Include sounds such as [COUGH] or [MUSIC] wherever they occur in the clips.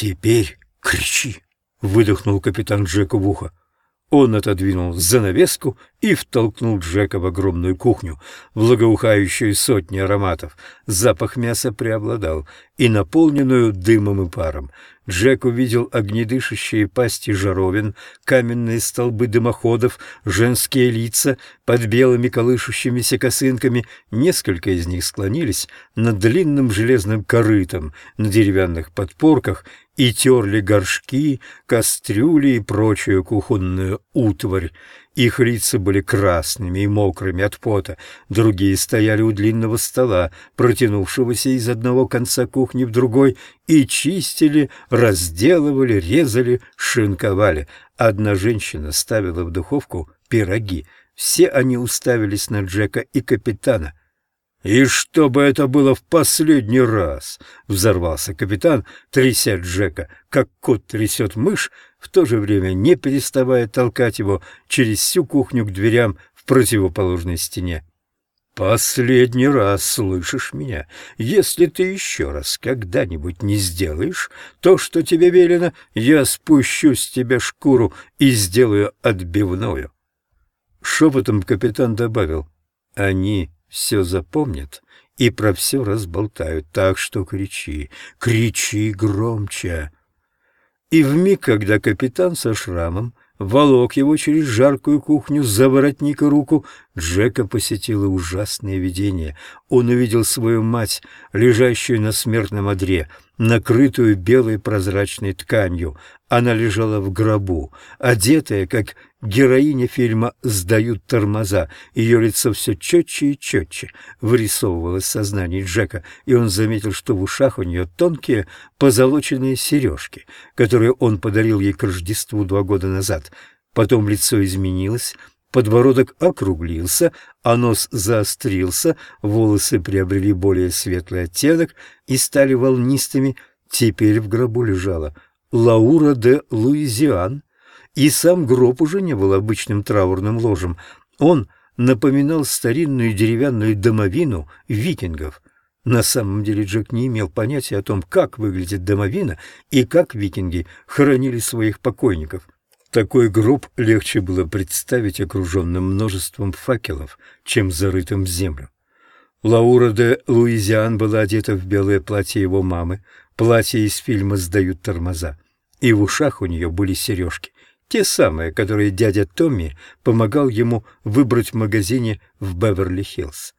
«Теперь кричи!» — выдохнул капитан Джеку в ухо. Он отодвинул занавеску и втолкнул Джека в огромную кухню, благоухающую сотни ароматов. Запах мяса преобладал и наполненную дымом и паром. Джек увидел огнедышащие пасти жаровин, каменные столбы дымоходов, женские лица под белыми колышущимися косынками. Несколько из них склонились над длинным железным корытом на деревянных подпорках и терли горшки, кастрюли и прочую кухонную утварь. Их лица были красными и мокрыми от пота, другие стояли у длинного стола, протянувшегося из одного конца кухни в другой, и чистили, разделывали, резали, шинковали. Одна женщина ставила в духовку пироги. Все они уставились на Джека и капитана. «И чтобы это было в последний раз!» — взорвался капитан, тряся Джека, как кот трясет мышь, в то же время не переставая толкать его через всю кухню к дверям в противоположной стене. «Последний раз слышишь меня? Если ты еще раз когда-нибудь не сделаешь то, что тебе велено, я спущу с тебя шкуру и сделаю отбивную». Шепотом капитан добавил, «Они все запомнят и про все разболтают, так что кричи, кричи громче. И в миг, когда капитан со шрамом волок его через жаркую кухню за воротник и руку, Джека посетило ужасное видение. Он увидел свою мать, лежащую на смертном одре, накрытую белой прозрачной тканью. Она лежала в гробу, одетая, как героиня фильма «Сдают тормоза». Ее лицо все четче и четче вырисовывалось в сознании Джека, и он заметил, что в ушах у нее тонкие позолоченные сережки, которые он подарил ей к Рождеству два года назад. Потом лицо изменилось, подбородок округлился, а нос заострился, волосы приобрели более светлый оттенок и стали волнистыми. Теперь в гробу лежала Лаура де Луизиан, и сам гроб уже не был обычным траурным ложем. Он напоминал старинную деревянную домовину викингов. На самом деле Джек не имел понятия о том, как выглядит домовина и как викинги хоронили своих покойников. Такой гроб легче было представить окруженным множеством факелов, чем зарытым в землю. Лаура де Луизиан была одета в белое платье его мамы, Платье из фильма «Сдают тормоза». И в ушах у нее были сережки. Те самые, которые дядя Томми помогал ему выбрать в магазине в Беверли-Хиллз.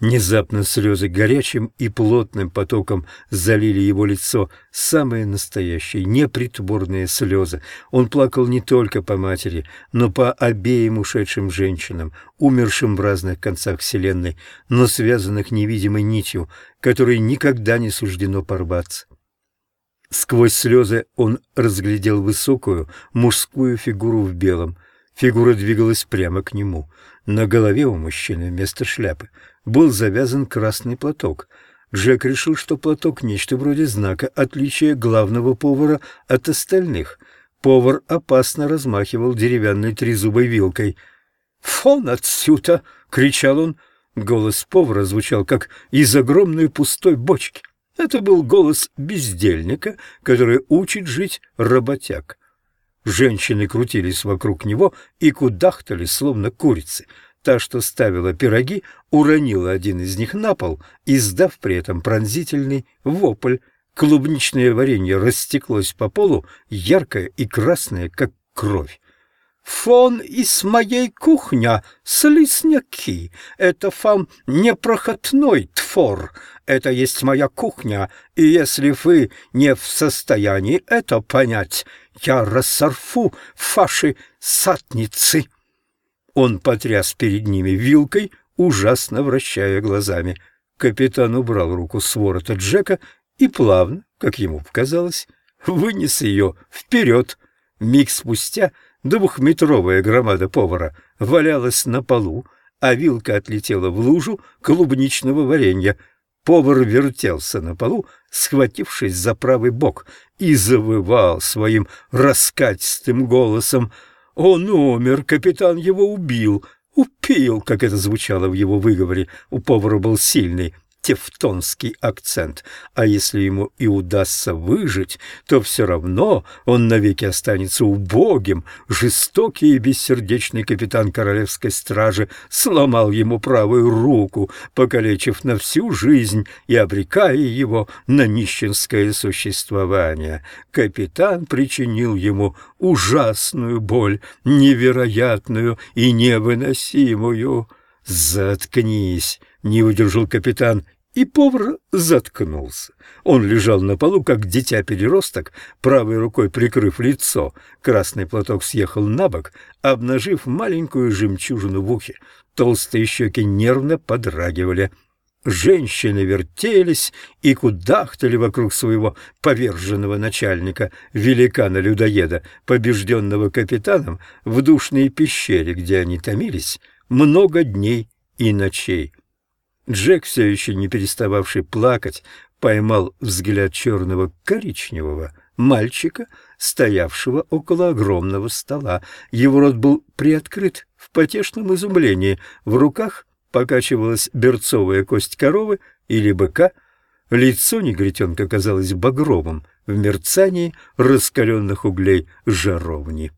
Внезапно слезы горячим и плотным потоком залили его лицо, самые настоящие, непритворные слезы. Он плакал не только по матери, но по обеим ушедшим женщинам, умершим в разных концах Вселенной, но связанных невидимой нитью, которой никогда не суждено порваться. Сквозь слезы он разглядел высокую мужскую фигуру в белом. Фигура двигалась прямо к нему. На голове у мужчины вместо шляпы был завязан красный платок. Джек решил, что платок — нечто вроде знака отличия главного повара от остальных. Повар опасно размахивал деревянной трезубой вилкой. «Фон отсюда!» — кричал он. Голос повара звучал, как из огромной пустой бочки. Это был голос бездельника, который учит жить работяг. Женщины крутились вокруг него и кудахтали, словно курицы — Та, что ставила пироги, уронила один из них на пол, издав при этом пронзительный вопль. Клубничное варенье растеклось по полу, яркое и красное, как кровь. «Фон из моей кухня, слизняки. Это фам непроходной твор. Это есть моя кухня, и если вы не в состоянии это понять, я рассорфу ваши сатницы». Он потряс перед ними вилкой, ужасно вращая глазами. Капитан убрал руку с ворота Джека и плавно, как ему показалось, вынес ее вперед. Миг спустя двухметровая громада повара валялась на полу, а вилка отлетела в лужу клубничного варенья. Повар вертелся на полу, схватившись за правый бок, и завывал своим раскатистым голосом — он умер, капитан его убил. Упил, как это звучало в его выговоре. У повара был сильный тевтонский акцент, а если ему и удастся выжить, то все равно он навеки останется убогим. Жестокий и бессердечный капитан королевской стражи сломал ему правую руку, покалечив на всю жизнь и обрекая его на нищенское существование. Капитан причинил ему ужасную боль, невероятную и невыносимую. «Заткнись!» — не выдержал капитан, и повар заткнулся. Он лежал на полу, как дитя-переросток, правой рукой прикрыв лицо. Красный платок съехал на бок, обнажив маленькую жемчужину в ухе. Толстые щеки нервно подрагивали. Женщины вертелись и кудахтали вокруг своего поверженного начальника, великана-людоеда, побежденного капитаном в душной пещере, где они томились много дней и ночей. Джек, все еще не перестававший плакать, поймал взгляд черного коричневого мальчика, стоявшего около огромного стола. Его рот был приоткрыт в потешном изумлении. В руках покачивалась берцовая кость коровы или быка. Лицо негритенка казалось багровым в мерцании раскаленных углей жаровни.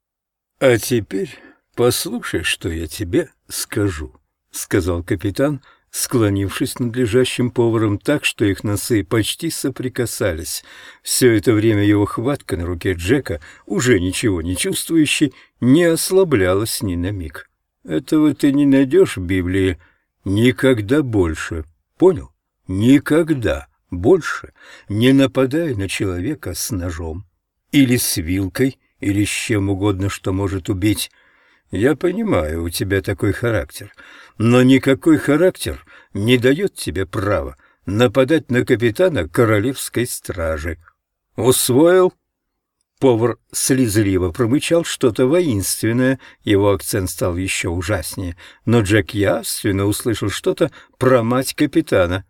— А теперь послушай, что я тебе скажу, — сказал капитан, — склонившись над лежащим поваром так, что их носы почти соприкасались. Все это время его хватка на руке Джека, уже ничего не чувствующий, не ослаблялась ни на миг. Этого ты не найдешь в Библии никогда больше. Понял? Никогда больше не нападай на человека с ножом или с вилкой, или с чем угодно, что может убить. Я понимаю, у тебя такой характер, но никакой характер не дает тебе права нападать на капитана королевской стражи. Усвоил? Повар слезливо промычал что-то воинственное, его акцент стал еще ужаснее, но Джек явственно услышал что-то про мать капитана.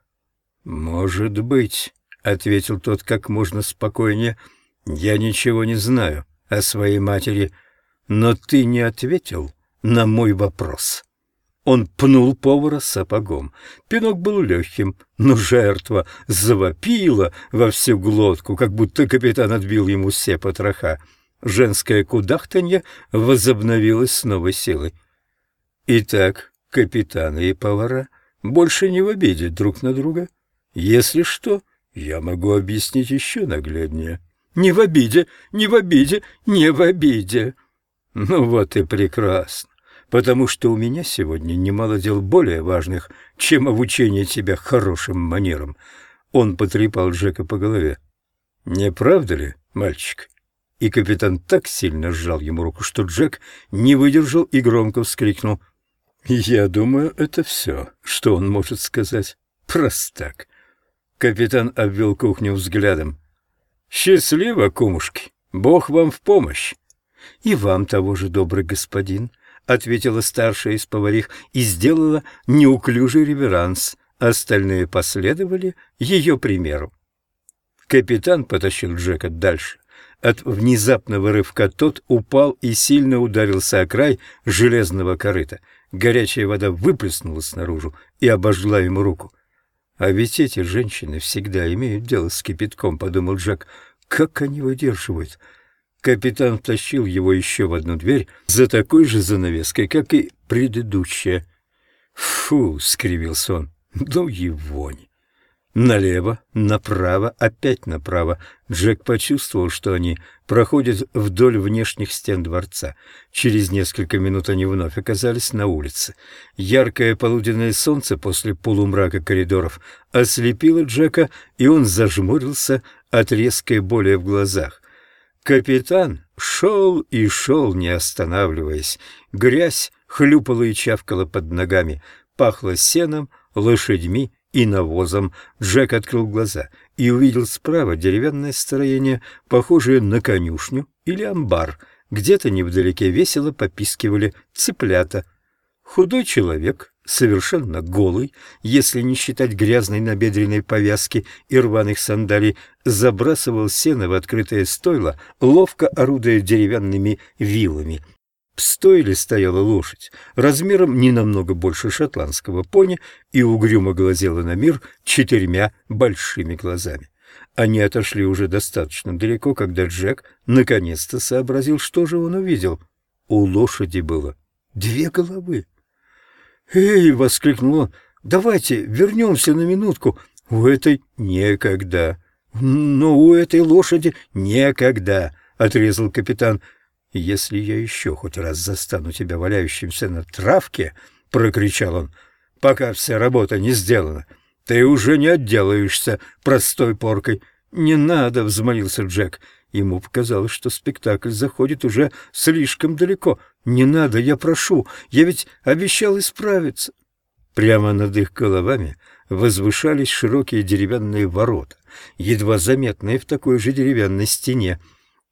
«Может быть», — ответил тот как можно спокойнее, — «я ничего не знаю о своей матери, но ты не ответил на мой вопрос». Он пнул повара сапогом. Пинок был легким, но жертва завопила во всю глотку, как будто капитан отбил ему все потроха. Женское кудахтанье возобновилось с новой силой. Итак, капитаны и повара больше не в обиде друг на друга. Если что, я могу объяснить еще нагляднее. Не в обиде, не в обиде, не в обиде. Ну вот и прекрасно потому что у меня сегодня немало дел более важных, чем обучение тебя хорошим манерам. Он потрепал Джека по голове. Не правда ли, мальчик? И капитан так сильно сжал ему руку, что Джек не выдержал и громко вскрикнул. Я думаю, это все, что он может сказать. Простак. Капитан обвел кухню взглядом. «Счастливо, кумушки! Бог вам в помощь!» «И вам того же, добрый господин!» ответила старшая из поварих и сделала неуклюжий реверанс. Остальные последовали ее примеру. Капитан потащил Джека дальше. От внезапного рывка тот упал и сильно ударился о край железного корыта. Горячая вода выплеснулась наружу и обожгла ему руку. «А ведь эти женщины всегда имеют дело с кипятком», — подумал Джек. «Как они выдерживают?» Капитан втащил его еще в одну дверь за такой же занавеской, как и предыдущая. «Фу!» — скривился он. «Ну его не!» Налево, направо, опять направо. Джек почувствовал, что они проходят вдоль внешних стен дворца. Через несколько минут они вновь оказались на улице. Яркое полуденное солнце после полумрака коридоров ослепило Джека, и он зажмурился от резкой боли в глазах. Капитан шел и шел, не останавливаясь. Грязь хлюпала и чавкала под ногами, пахло сеном, лошадьми и навозом. Джек открыл глаза и увидел справа деревянное строение, похожее на конюшню или амбар. Где-то невдалеке весело попискивали цыплята. Худой человек совершенно голый, если не считать грязной набедренной повязки и рваных сандалий, забрасывал сено в открытое стойло, ловко орудуя деревянными вилами. В стойле стояла лошадь, размером не намного больше шотландского пони, и угрюмо глазела на мир четырьмя большими глазами. Они отошли уже достаточно далеко, когда Джек наконец-то сообразил, что же он увидел. У лошади было две головы. «Эй!» — воскликнул он. «Давайте вернемся на минутку. У этой некогда. Но у этой лошади некогда!» — отрезал капитан. «Если я еще хоть раз застану тебя валяющимся на травке, — прокричал он, — пока вся работа не сделана, ты уже не отделаешься простой поркой. Не надо, — взмолился Джек. Ему показалось, что спектакль заходит уже слишком далеко. Не надо, я прошу, я ведь обещал исправиться. Прямо над их головами возвышались широкие деревянные ворота, едва заметные в такой же деревянной стене.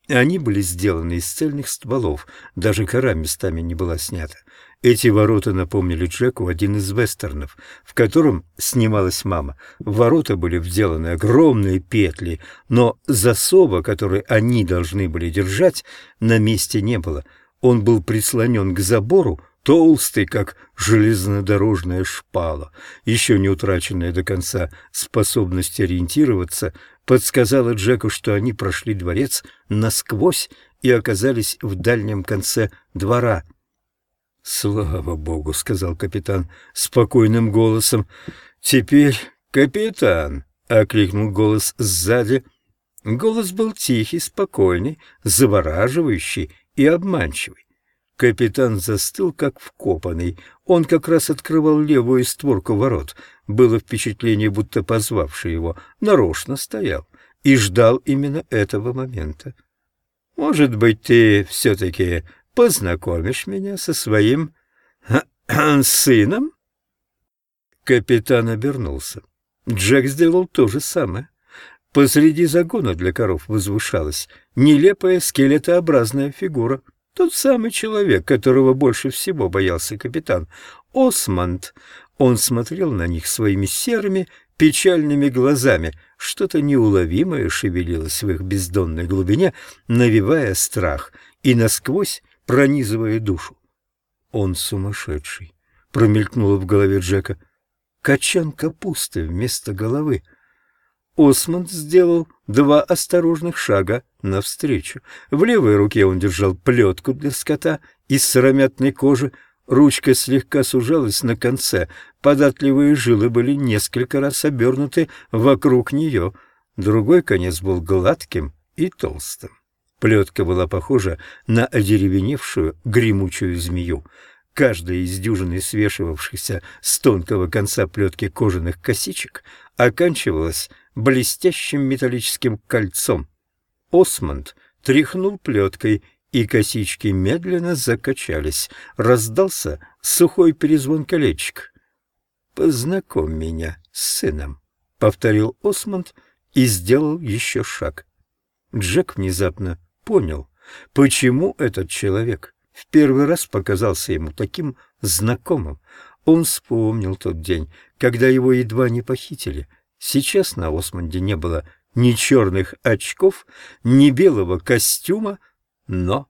Они были сделаны из цельных стволов, даже кора местами не была снята. Эти ворота напомнили Джеку один из вестернов, в котором снималась мама. В ворота были вделаны огромные петли, но засова, который они должны были держать, на месте не было. Он был прислонен к забору, толстый, как железнодорожная шпала. Еще не утраченная до конца способность ориентироваться подсказала Джеку, что они прошли дворец насквозь и оказались в дальнем конце двора — «Слава богу!» — сказал капитан спокойным голосом. «Теперь, капитан!» — окликнул голос сзади. Голос был тихий, спокойный, завораживающий и обманчивый. Капитан застыл, как вкопанный. Он как раз открывал левую створку ворот. Было впечатление, будто позвавший его нарочно стоял и ждал именно этого момента. «Может быть, ты все-таки познакомишь меня со своим [CLEARS THROAT] сыном?» Капитан обернулся. Джек сделал то же самое. Посреди загона для коров возвышалась нелепая скелетообразная фигура. Тот самый человек, которого больше всего боялся капитан. Осмонд. Он смотрел на них своими серыми, печальными глазами. Что-то неуловимое шевелилось в их бездонной глубине, навевая страх, и насквозь пронизывая душу. «Он сумасшедший!» — промелькнуло в голове Джека. «Качан капусты вместо головы!» Осмонд сделал два осторожных шага навстречу. В левой руке он держал плетку для скота из сыромятной кожи, ручка слегка сужалась на конце, податливые жилы были несколько раз обернуты вокруг нее, другой конец был гладким и толстым. Плетка была похожа на одеревеневшую гремучую змею. Каждая из дюжины свешивавшихся с тонкого конца плетки кожаных косичек оканчивалась блестящим металлическим кольцом. Осмонд тряхнул плеткой, и косички медленно закачались. Раздался сухой перезвон колечек. «Познакомь меня с сыном», — повторил Осмонд и сделал еще шаг. Джек внезапно понял, почему этот человек в первый раз показался ему таким знакомым. Он вспомнил тот день, когда его едва не похитили. Сейчас на Осмонде не было ни черных очков, ни белого костюма, но